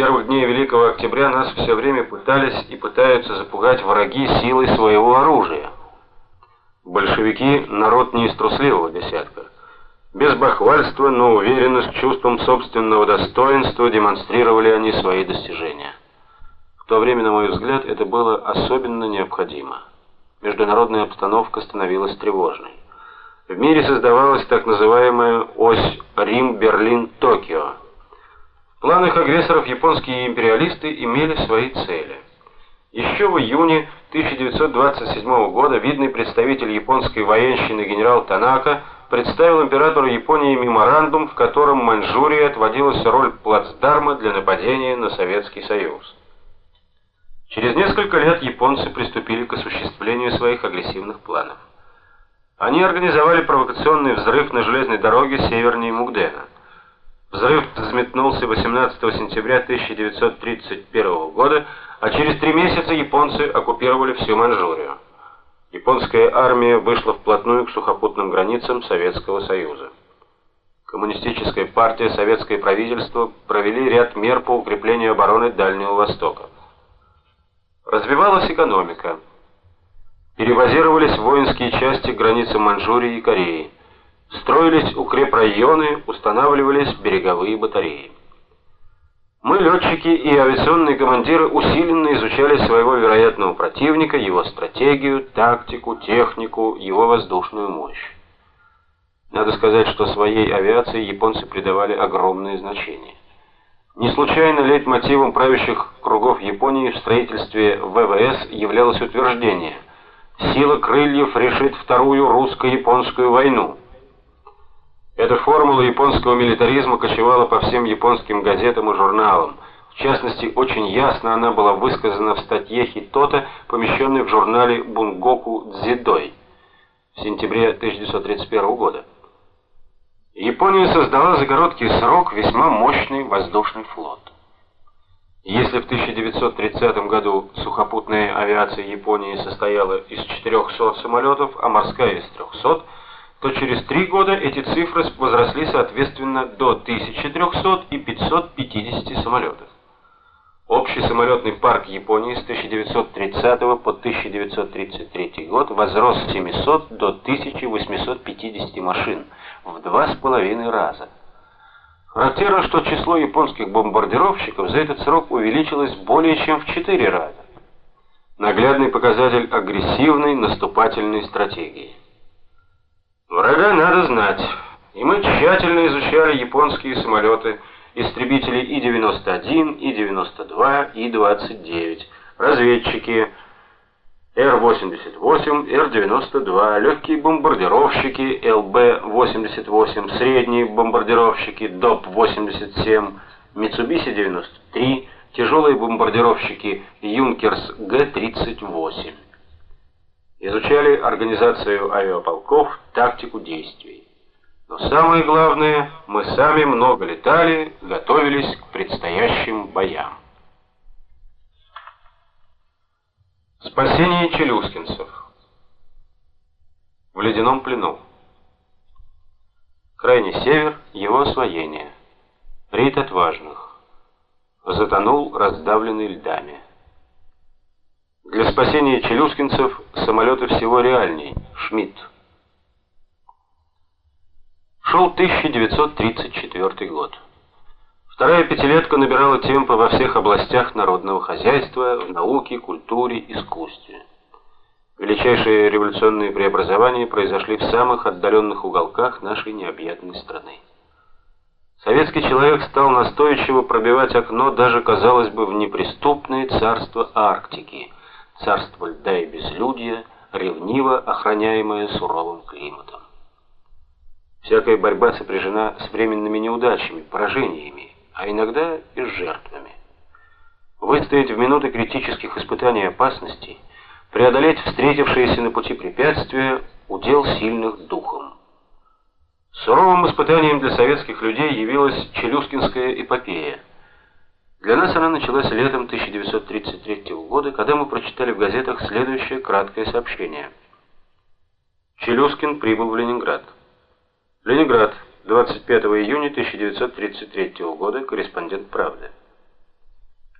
первых дней Великого Октября нас все время пытались и пытаются запугать враги силой своего оружия. Большевики народ не из трусливого десятка. Без бахвальства, но уверенно, с чувством собственного достоинства демонстрировали они свои достижения. В то время, на мой взгляд, это было особенно необходимо. Международная обстановка становилась тревожной. В мире создавалась так называемая ось Рим-Берлин-Токио. В планах агрессоров японские империалисты имели свои цели. Еще в июне 1927 года видный представитель японской военщины генерал Танака представил императору Японии меморандум, в котором Маньчжурии отводилась роль плацдарма для нападения на Советский Союз. Через несколько лет японцы приступили к осуществлению своих агрессивных планов. Они организовали провокационный взрыв на железной дороге севернее Мугдена. Взрыв взметнулся 18 сентября 1931 года, а через три месяца японцы оккупировали всю Маньчжурию. Японская армия вышла вплотную к сухопутным границам Советского Союза. Коммунистическая партия, советское правительство провели ряд мер по укреплению обороны Дальнего Востока. Развивалась экономика. Перевозировались воинские части к границам Маньчжурии и Кореи. Строились укрепрайоны, устанавливались береговые батареи. Мы, летчики и авиационные командиры, усиленно изучали своего вероятного противника, его стратегию, тактику, технику, его воздушную мощь. Надо сказать, что своей авиации японцы придавали огромное значение. Не случайно лейтмотивом правящих кругов Японии в строительстве ВВС являлось утверждение «Сила крыльев решит вторую русско-японскую войну». Эта формула японского милитаризма кочевала по всем японским газетам и журналам. В частности, очень ясно она была высказана в статье Хитота, помещенной в журнале Бунгоку Дзидой в сентябре 1931 года. Япония создала за короткий срок весьма мощный воздушный флот. Если в 1930 году сухопутная авиация Японии состояла из 400 самолетов, а морская из 300, то через три года эти цифры возросли соответственно до 1300 и 550 самолетов. Общий самолетный парк Японии с 1930 по 1933 год возрос с 700 до 1850 машин, в два с половиной раза. Характерно, что число японских бомбардировщиков за этот срок увеличилось более чем в четыре раза. Наглядный показатель агрессивной наступательной стратегии. Врага надо знать, и мы тщательно изучали японские самолеты, истребители И-91, И-92, И-29, разведчики Р-88, Р-92, легкие бомбардировщики ЛБ-88, средние бомбардировщики ДОП-87, Митсубиси-93, тяжелые бомбардировщики Юнкерс Г-38 изучали организацию авиаполков, тактику действий. Но самое главное, мы сами много летали, готовились к предстоящим боям. Спасение челюскинцев. В ледяном плену. Крайний север, его освоение. Рейд отважных. Затонул, раздавленный льдами. Для спасения челюскинцев самолеты всего реальней. Шмидт. Шел 1934 год. Вторая пятилетка набирала темпы во всех областях народного хозяйства, в науке, культуре, искусстве. Величайшие революционные преобразования произошли в самых отдаленных уголках нашей необъятной страны. Советский человек стал настойчиво пробивать окно даже, казалось бы, в неприступное царство Арктики – царство льда и безлюдья, ревниво охраняемое суровым климатом. Всякая борьба сопряжена с временными неудачами, поражениями, а иногда и с жертвами. Выстоять в минуты критических испытаний и опасностей, преодолеть встретившиеся на пути препятствия – удел сильных духом. Суровым испытанием для советских людей явилась Челюскинская эпопея – для нас она началась летом 1933 года, когда мы прочитали в газетах следующее краткое сообщение. Челюскин прибыл в Ленинград. Ленинград, 25 июня 1933 года, корреспондент «Правды».